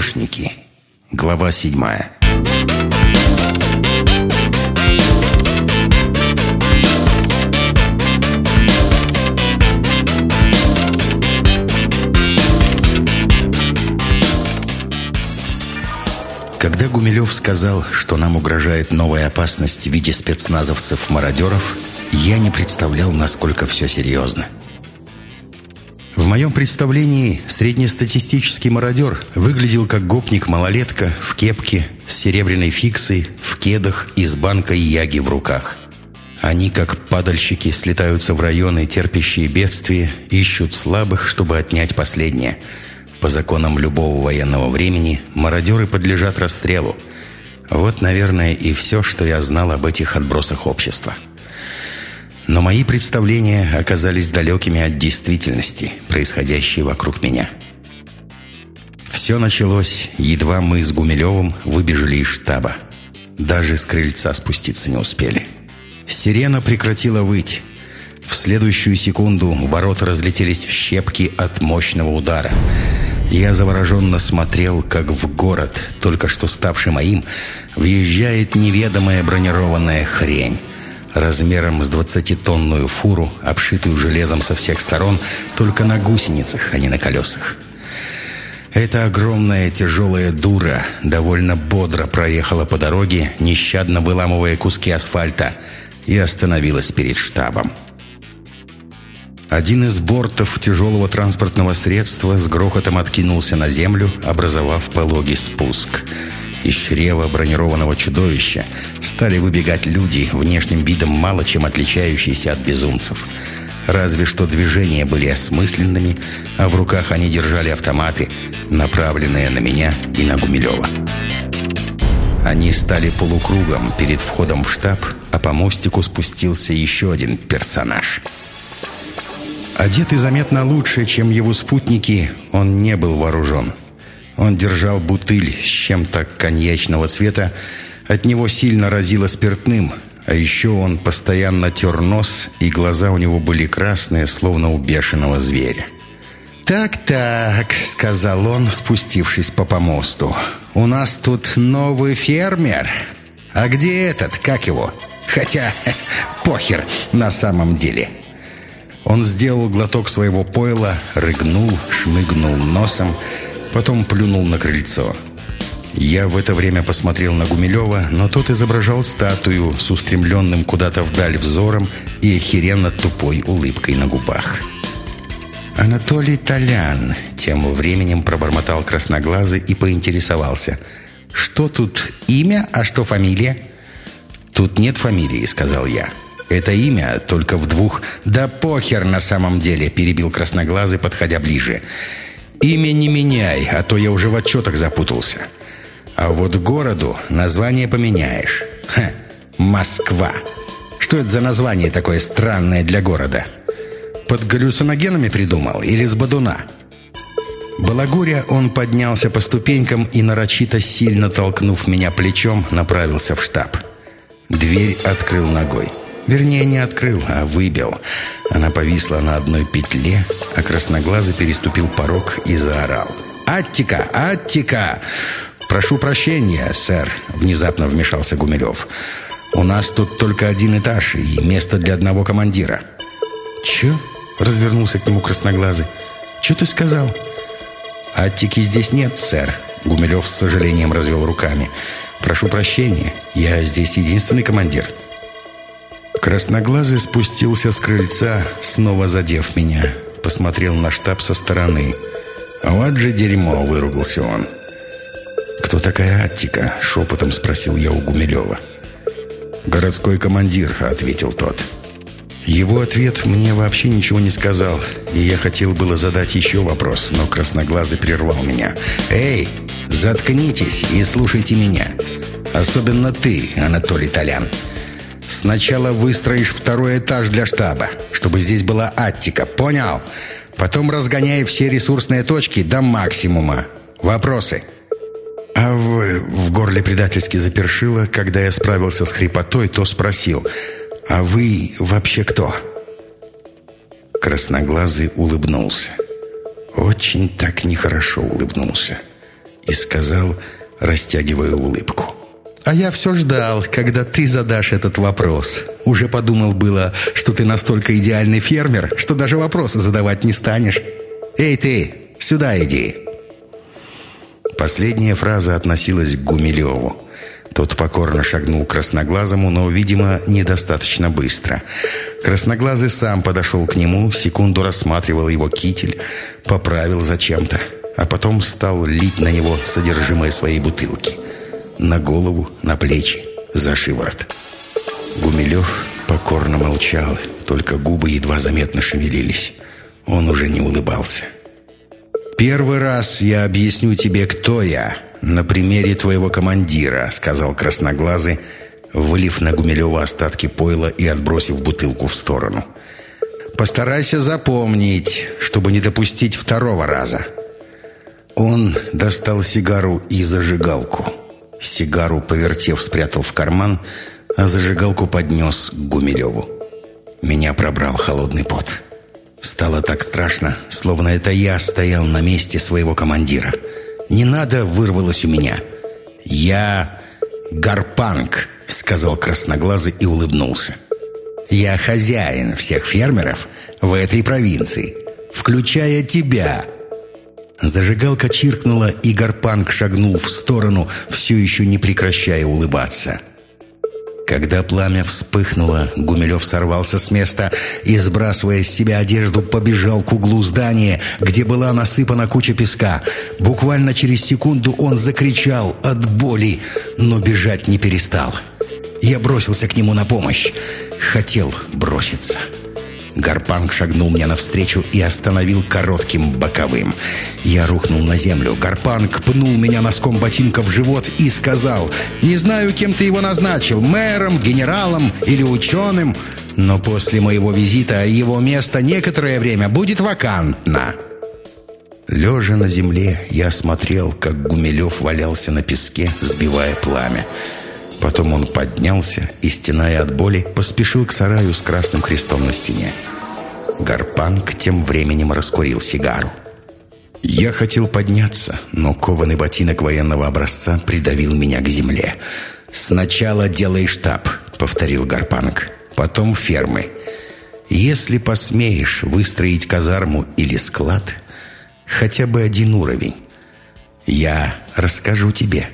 Грешники. Глава седьмая. Когда Гумилев сказал, что нам угрожает новая опасность в виде спецназовцев-мародеров, я не представлял, насколько все серьезно. Моем представлении среднестатистический мародер выглядел как гопник-малолетка в кепке с серебряной фиксой, в кедах и с банкой яги в руках. Они, как падальщики, слетаются в районы, терпящие бедствия, ищут слабых, чтобы отнять последнее – по законам любого военного времени мародеры подлежат расстрелу. Вот, наверное, и все, что я знал об этих отбросах общества. Но мои представления оказались далекими от действительности, происходящей вокруг меня. Все началось, едва мы с Гумилевым выбежали из штаба. Даже с крыльца спуститься не успели. Сирена прекратила выть. В следующую секунду ворота разлетелись в щепки от мощного удара. Я завороженно смотрел, как в город, только что ставший моим, въезжает неведомая бронированная хрень. Размером с двадцатитонную фуру, обшитую железом со всех сторон, только на гусеницах, а не на колесах. Эта огромная тяжелая дура довольно бодро проехала по дороге, нещадно выламывая куски асфальта, и остановилась перед штабом. Один из бортов тяжелого транспортного средства с грохотом откинулся на землю, образовав пологий спуск. Из чрева бронированного чудовища стали выбегать люди, внешним видом мало чем отличающиеся от безумцев. Разве что движения были осмысленными, а в руках они держали автоматы, направленные на меня и на Гумилева. Они стали полукругом перед входом в штаб, а по мостику спустился еще один персонаж – Одетый заметно лучше, чем его спутники, он не был вооружен. Он держал бутыль с чем-то коньячного цвета, от него сильно разило спиртным, а еще он постоянно тер нос, и глаза у него были красные, словно у бешеного зверя. «Так-так», — сказал он, спустившись по помосту, — «у нас тут новый фермер. А где этот, как его? Хотя, похер на самом деле». Он сделал глоток своего пойла, рыгнул, шмыгнул носом, потом плюнул на крыльцо. Я в это время посмотрел на Гумилева, но тот изображал статую с устремленным куда-то вдаль взором и охеренно тупой улыбкой на губах. «Анатолий Толян», — тем временем пробормотал красноглазый и поинтересовался. «Что тут имя, а что фамилия?» «Тут нет фамилии», — сказал я. Это имя только в двух... Да похер на самом деле, перебил красноглазый, подходя ближе. Имя не меняй, а то я уже в отчетах запутался. А вот городу название поменяешь. Ха, Москва. Что это за название такое странное для города? Под галлюциногенами придумал или с Бадуна? Балагуря он поднялся по ступенькам и, нарочито сильно толкнув меня плечом, направился в штаб. Дверь открыл ногой. Вернее, не открыл, а выбил. Она повисла на одной петле, а красноглазый переступил порог и заорал. «Аттика! Аттика!» «Прошу прощения, сэр», — внезапно вмешался Гумилев. «У нас тут только один этаж и место для одного командира». «Чё?» — развернулся к нему красноглазый. «Чё ты сказал?» «Аттики здесь нет, сэр», — Гумилев с сожалением развел руками. «Прошу прощения, я здесь единственный командир». Красноглазый спустился с крыльца, снова задев меня. Посмотрел на штаб со стороны. «Вот же дерьмо!» — выругался он. «Кто такая Аттика?» — шепотом спросил я у Гумилева. «Городской командир», — ответил тот. Его ответ мне вообще ничего не сказал, и я хотел было задать еще вопрос, но красноглазый прервал меня. «Эй, заткнитесь и слушайте меня. Особенно ты, Анатолий Толян. Сначала выстроишь второй этаж для штаба, чтобы здесь была Аттика. Понял? Потом разгоняй все ресурсные точки до максимума. Вопросы?» А в, в горле предательски запершило, когда я справился с хрипотой, то спросил, «А вы вообще кто?» Красноглазый улыбнулся. Очень так нехорошо улыбнулся. и сказал, растягивая улыбку. «А я все ждал, когда ты задашь этот вопрос. Уже подумал было, что ты настолько идеальный фермер, что даже вопросы задавать не станешь. Эй ты, сюда иди!» Последняя фраза относилась к Гумилеву. Тот покорно шагнул красноглазому, но, видимо, недостаточно быстро. Красноглазый сам подошел к нему, секунду рассматривал его китель, поправил зачем-то, а потом стал лить на него содержимое своей бутылки. На голову, на плечи, за шиворот. Гумилев покорно молчал, только губы едва заметно шевелились. Он уже не улыбался. «Первый раз я объясню тебе, кто я», «На примере твоего командира», — сказал красноглазый, вылив на Гумилева остатки пойла и отбросив бутылку в сторону. «Постарайся запомнить, чтобы не допустить второго раза». Он достал сигару и зажигалку. Сигару, повертев, спрятал в карман, а зажигалку поднес к Гумилеву. Меня пробрал холодный пот. Стало так страшно, словно это я стоял на месте своего командира — «Не надо» вырвалось у меня. «Я Гарпанг», — сказал красноглазый и улыбнулся. «Я хозяин всех фермеров в этой провинции, включая тебя». Зажигалка чиркнула, и Гарпанг шагнул в сторону, все еще не прекращая улыбаться. Когда пламя вспыхнуло, Гумилев сорвался с места и, сбрасывая с себя одежду, побежал к углу здания, где была насыпана куча песка. Буквально через секунду он закричал от боли, но бежать не перестал. Я бросился к нему на помощь. Хотел броситься. Гарпанг шагнул мне навстречу и остановил коротким боковым. Я рухнул на землю. Гарпанг пнул меня носком ботинка в живот и сказал, «Не знаю, кем ты его назначил, мэром, генералом или ученым, но после моего визита его место некоторое время будет вакантно». Лежа на земле, я смотрел, как Гумилев валялся на песке, сбивая пламя. Потом он поднялся и, стеная от боли, поспешил к сараю с красным крестом на стене. Гарпанг тем временем раскурил сигару. Я хотел подняться, но кованый ботинок военного образца придавил меня к земле. «Сначала делай штаб», — повторил Гарпанг. «Потом фермы. Если посмеешь выстроить казарму или склад, хотя бы один уровень, я расскажу тебе»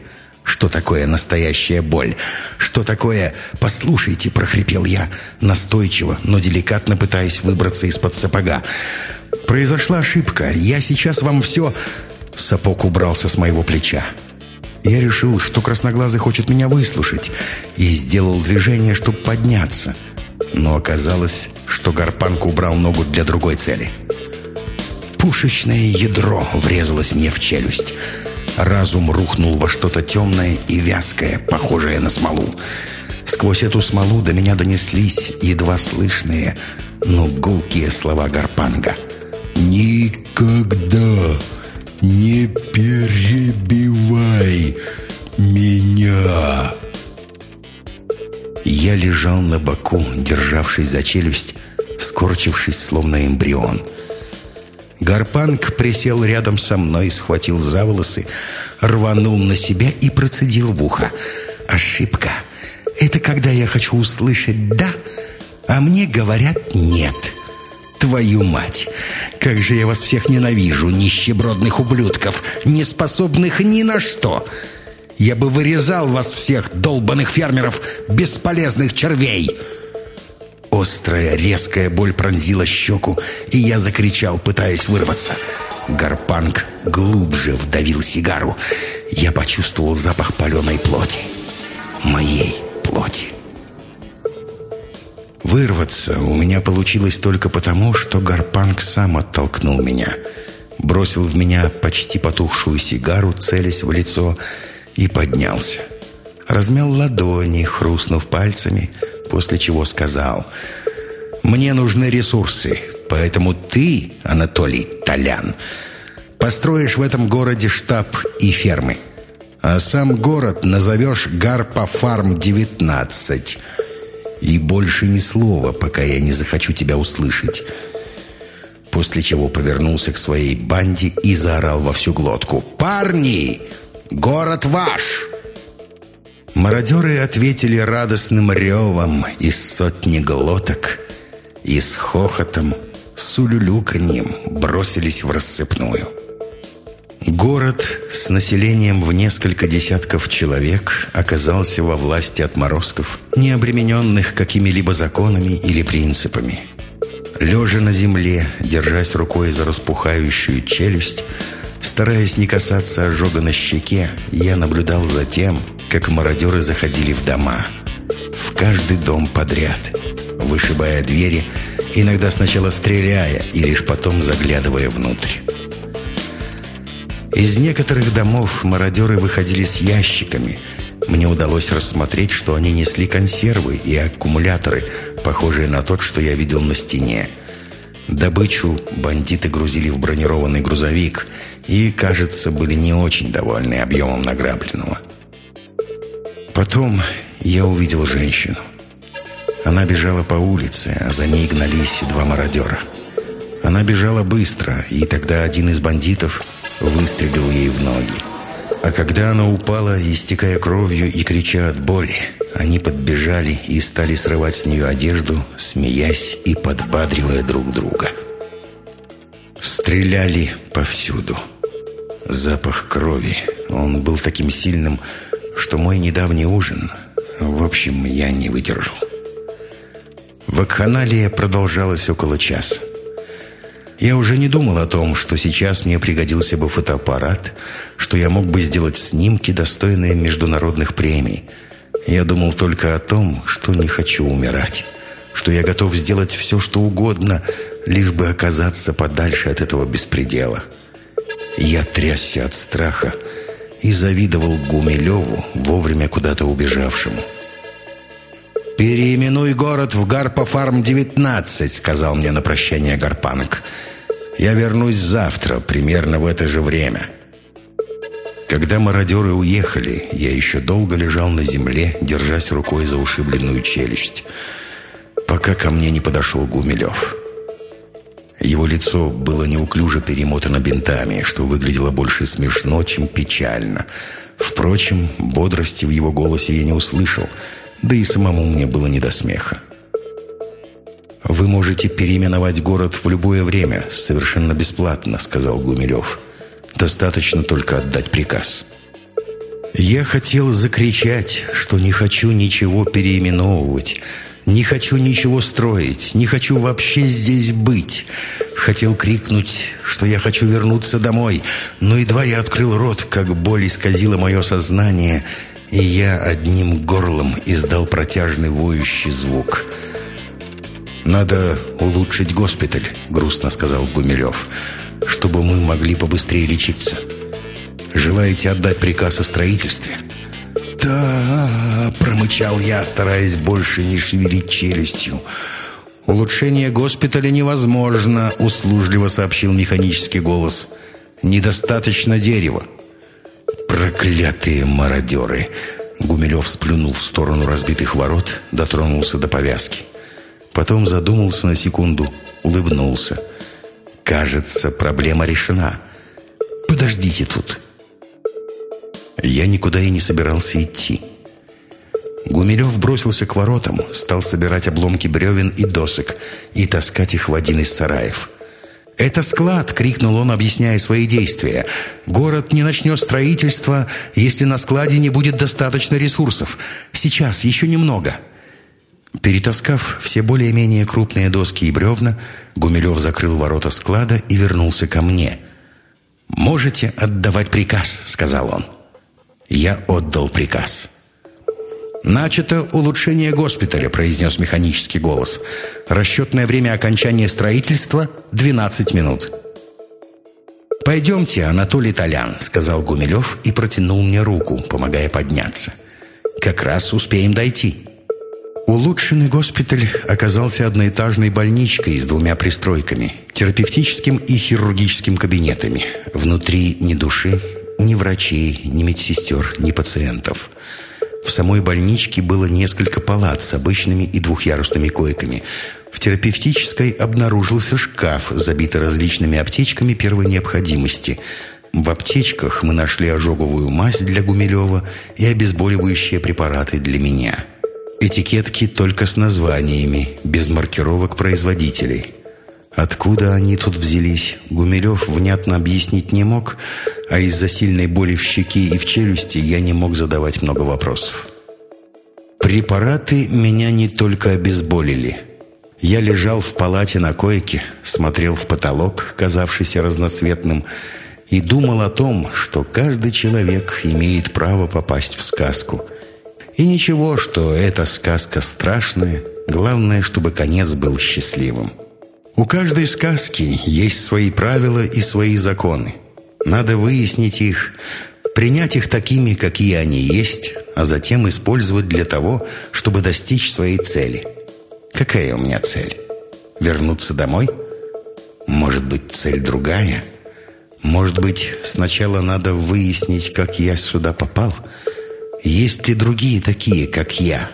Что такое настоящая боль? Что такое... «Послушайте», — прохрипел я, настойчиво, но деликатно пытаясь выбраться из-под сапога. «Произошла ошибка. Я сейчас вам все...» Сапог убрался с моего плеча. Я решил, что красноглазый хочет меня выслушать, и сделал движение, чтобы подняться. Но оказалось, что Гарпанка убрал ногу для другой цели. Пушечное ядро врезалось мне в челюсть. Разум рухнул во что-то темное и вязкое, похожее на смолу. Сквозь эту смолу до меня донеслись едва слышные, но гулкие слова Гарпанга. «Никогда не перебивай меня!» Я лежал на боку, державшись за челюсть, скорчившись, словно эмбрион – Гарпанг присел рядом со мной, схватил за волосы, рванул на себя и процедил в ухо. «Ошибка. Это когда я хочу услышать «да», а мне говорят «нет». Твою мать! Как же я вас всех ненавижу, нищебродных ублюдков, не способных ни на что!» Я бы вырезал вас всех, долбанных фермеров, бесполезных червей!» Острая, резкая боль пронзила щеку, и я закричал, пытаясь вырваться. Гарпанг глубже вдавил сигару. Я почувствовал запах паленой плоти. Моей плоти. Вырваться у меня получилось только потому, что Гарпанг сам оттолкнул меня. Бросил в меня почти потухшую сигару, целясь в лицо, и поднялся. Размял ладони, хрустнув пальцами, после чего сказал «Мне нужны ресурсы, поэтому ты, Анатолий Толян, построишь в этом городе штаб и фермы, а сам город назовешь Гарпа-Фарм-19. И больше ни слова, пока я не захочу тебя услышать». После чего повернулся к своей банде и заорал во всю глотку «Парни, Город ваш!» Мародеры ответили радостным ревом из сотни глоток и с хохотом, с улюлюканьем бросились в рассыпную. Город с населением в несколько десятков человек оказался во власти отморозков, не обремененных какими-либо законами или принципами. Лежа на земле, держась рукой за распухающую челюсть, стараясь не касаться ожога на щеке, я наблюдал за тем, как мародеры заходили в дома. В каждый дом подряд, вышибая двери, иногда сначала стреляя и лишь потом заглядывая внутрь. Из некоторых домов мародеры выходили с ящиками. Мне удалось рассмотреть, что они несли консервы и аккумуляторы, похожие на тот, что я видел на стене. Добычу бандиты грузили в бронированный грузовик и, кажется, были не очень довольны объемом награбленного. Потом я увидел женщину. Она бежала по улице, а за ней гнались два мародера. Она бежала быстро, и тогда один из бандитов выстрелил ей в ноги. А когда она упала, истекая кровью и крича от боли, они подбежали и стали срывать с нее одежду, смеясь и подбадривая друг друга. Стреляли повсюду. Запах крови, он был таким сильным, что мой недавний ужин, в общем, я не выдержал. Вакханалия продолжалась около часа. Я уже не думал о том, что сейчас мне пригодился бы фотоаппарат, что я мог бы сделать снимки, достойные международных премий. Я думал только о том, что не хочу умирать, что я готов сделать все, что угодно, лишь бы оказаться подальше от этого беспредела. Я трясся от страха и завидовал Гумилеву, вовремя куда-то убежавшему. «Переименуй город в Гарпофарм-19», — сказал мне на прощание Гарпанок. «Я вернусь завтра, примерно в это же время». Когда мародеры уехали, я еще долго лежал на земле, держась рукой за ушибленную челюсть, пока ко мне не подошел Гумилев. Его лицо было неуклюже перемотано бинтами, что выглядело больше смешно, чем печально. Впрочем, бодрости в его голосе я не услышал — да и самому мне было не до смеха. «Вы можете переименовать город в любое время, совершенно бесплатно», — сказал Гумилев. «Достаточно только отдать приказ». Я хотел закричать, что не хочу ничего переименовывать, не хочу ничего строить, не хочу вообще здесь быть. Хотел крикнуть, что я хочу вернуться домой, но едва я открыл рот, как боль исказила мое сознание — и я одним горлом издал протяжный воющий звук. «Надо улучшить госпиталь», — грустно сказал Гумилев, «чтобы мы могли побыстрее лечиться. Желаете отдать приказ о строительстве?» «Да», — промычал я, стараясь больше не шевелить челюстью. «Улучшение госпиталя невозможно», — услужливо сообщил механический голос. «Недостаточно дерева». «Проклятые мародеры!» Гумилев сплюнул в сторону разбитых ворот, дотронулся до повязки. Потом задумался на секунду, улыбнулся. «Кажется, проблема решена. Подождите тут». Я никуда и не собирался идти. Гумилев бросился к воротам, стал собирать обломки бревен и досок и таскать их в один из сараев. «Это склад!» — крикнул он, объясняя свои действия. «Город не начнет строительство, если на складе не будет достаточно ресурсов. Сейчас, еще немного». Перетаскав все более-менее крупные доски и бревна, Гумилев закрыл ворота склада и вернулся ко мне. «Можете отдавать приказ», — сказал он. Я отдал приказ. «Начато улучшение госпиталя», — произнес механический голос. «Расчетное время окончания строительства — 12 минут». «Пойдемте, Анатолий Толян», — сказал Гумилев и протянул мне руку, помогая подняться. «Как раз успеем дойти». Улучшенный госпиталь оказался одноэтажной больничкой с двумя пристройками, терапевтическим и хирургическим кабинетами. Внутри ни души, ни врачей, ни медсестер, ни пациентов — в самой больничке было несколько палат с обычными и двухъярусными койками. В терапевтической обнаружился шкаф, забитый различными аптечками первой необходимости. В аптечках мы нашли ожоговую мазь для Гумилева и обезболивающие препараты для меня. Этикетки только с названиями, без маркировок производителей. Откуда они тут взялись, Гумилев внятно объяснить не мог, а из-за сильной боли в щеке и в челюсти я не мог задавать много вопросов. Препараты меня не только обезболили. Я лежал в палате на койке, смотрел в потолок, казавшийся разноцветным, и думал о том, что каждый человек имеет право попасть в сказку. И ничего, что эта сказка страшная, главное, чтобы конец был счастливым. У каждой сказки есть свои правила и свои законы. Надо выяснить их, принять их такими, какие они есть, а затем использовать для того, чтобы достичь своей цели. Какая у меня цель? Вернуться домой? Может быть, цель другая – может быть, сначала надо выяснить, как я сюда попал? Есть ли другие такие, как я?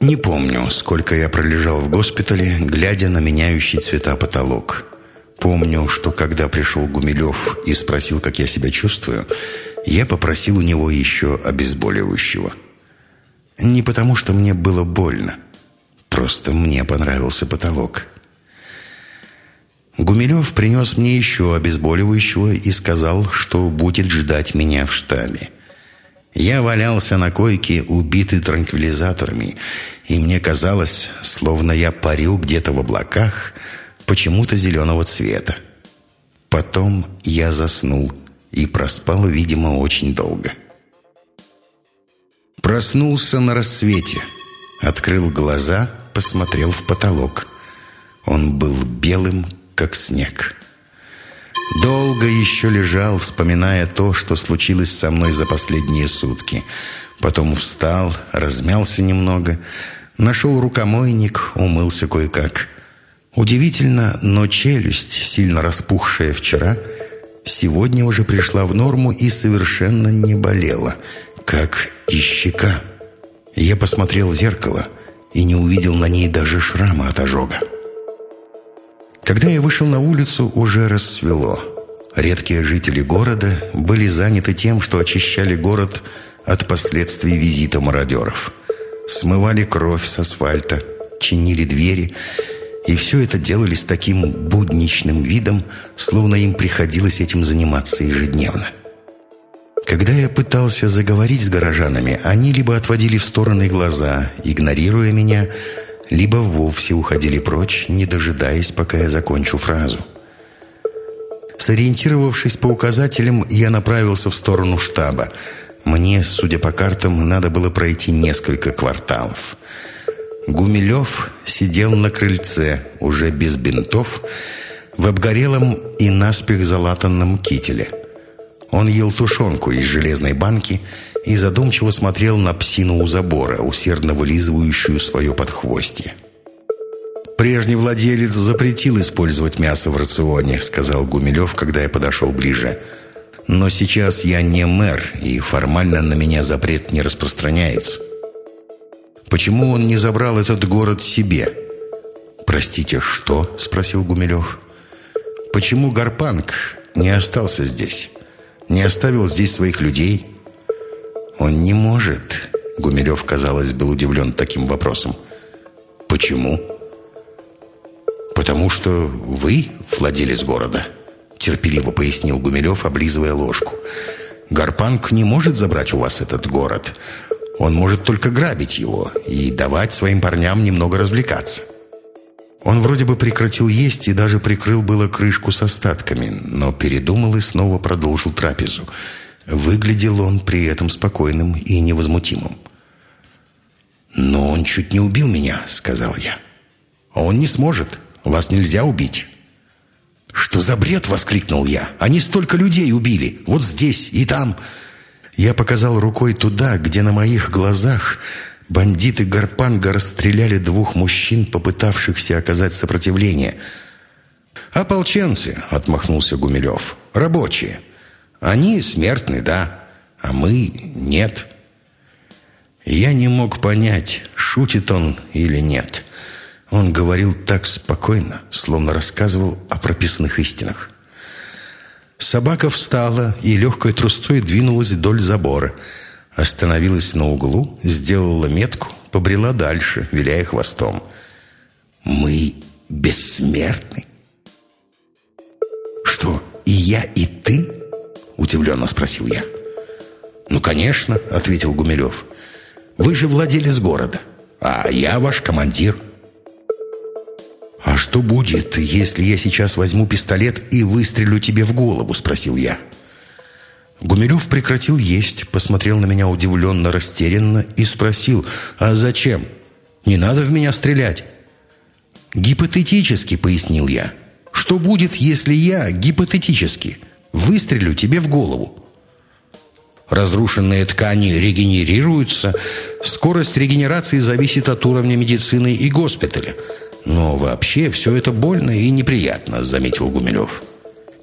Не помню, сколько я пролежал в госпитале, глядя на меняющий цвета потолок. Помню, что когда пришел Гумилев и спросил, как я себя чувствую, я попросил у него еще обезболивающего. Не потому, что мне было больно. Просто мне понравился потолок. Гумилев принес мне еще обезболивающего и сказал, что будет ждать меня в штабе. Я валялся на койке, убитый транквилизаторами, и мне казалось, словно я парю где-то в облаках, почему-то зеленого цвета. Потом я заснул и проспал, видимо, очень долго. Проснулся на рассвете, открыл глаза, посмотрел в потолок. Он был белым, как снег. Долго еще лежал, вспоминая то, что случилось со мной за последние сутки. Потом встал, размялся немного, нашел рукомойник, умылся кое-как. Удивительно, но челюсть, сильно распухшая вчера, сегодня уже пришла в норму и совершенно не болела, как и щека. Я посмотрел в зеркало и не увидел на ней даже шрама от ожога. Когда я вышел на улицу, уже рассвело. Редкие жители города были заняты тем, что очищали город от последствий визита мародеров. Смывали кровь с асфальта, чинили двери, и все это делали с таким будничным видом, словно им приходилось этим заниматься ежедневно. Когда я пытался заговорить с горожанами, они либо отводили в стороны глаза, игнорируя меня, либо вовсе уходили прочь, не дожидаясь, пока я закончу фразу. Сориентировавшись по указателям, я направился в сторону штаба. Мне, судя по картам, надо было пройти несколько кварталов. Гумилев сидел на крыльце, уже без бинтов, в обгорелом и наспех залатанном кителе. Он ел тушенку из железной банки и задумчиво смотрел на псину у забора, усердно вылизывающую свое подхвостье. «Прежний владелец запретил использовать мясо в рационе», сказал Гумилев, когда я подошел ближе. «Но сейчас я не мэр, и формально на меня запрет не распространяется». «Почему он не забрал этот город себе?» «Простите, что?» – спросил Гумилев. «Почему Гарпанг не остался здесь? Не оставил здесь своих людей?» «Он не может», — Гумилев, казалось, был удивлен таким вопросом. «Почему?» «Потому что вы владелец города», — терпеливо пояснил Гумилев, облизывая ложку. «Гарпанг не может забрать у вас этот город. Он может только грабить его и давать своим парням немного развлекаться». Он вроде бы прекратил есть и даже прикрыл было крышку с остатками, но передумал и снова продолжил трапезу — Выглядел он при этом спокойным и невозмутимым. «Но он чуть не убил меня», — сказал я. «А он не сможет. Вас нельзя убить». «Что за бред?» — воскликнул я. «Они столько людей убили. Вот здесь и там». Я показал рукой туда, где на моих глазах бандиты Гарпанга расстреляли двух мужчин, попытавшихся оказать сопротивление. «Ополченцы», — отмахнулся Гумилев. «Рабочие». Они смертны, да, а мы нет. Я не мог понять, шутит он или нет. Он говорил так спокойно, словно рассказывал о прописных истинах. Собака встала и легкой трусцой двинулась вдоль забора. Остановилась на углу, сделала метку, побрела дальше, виляя хвостом. «Мы бессмертны?» «Что, и я, и ты?» — удивленно спросил я. «Ну, конечно», — ответил Гумилев. «Вы же владелец города, а я ваш командир». «А что будет, если я сейчас возьму пистолет и выстрелю тебе в голову?» — спросил я. Гумилев прекратил есть, посмотрел на меня удивленно, растерянно и спросил, «А зачем? Не надо в меня стрелять». «Гипотетически», — пояснил я. «Что будет, если я, гипотетически, выстрелю тебе в голову?» Разрушенные ткани регенерируются. Скорость регенерации зависит от уровня медицины и госпиталя. Но вообще все это больно и неприятно, заметил Гумилев.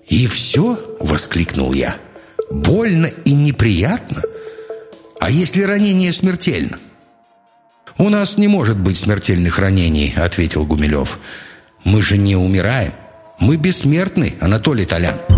«И все?» — воскликнул я. «Больно и неприятно? А если ранение смертельно?» «У нас не может быть смертельных ранений», — ответил Гумилев. «Мы же не умираем. Мы бессмертны, Анатолий Толян».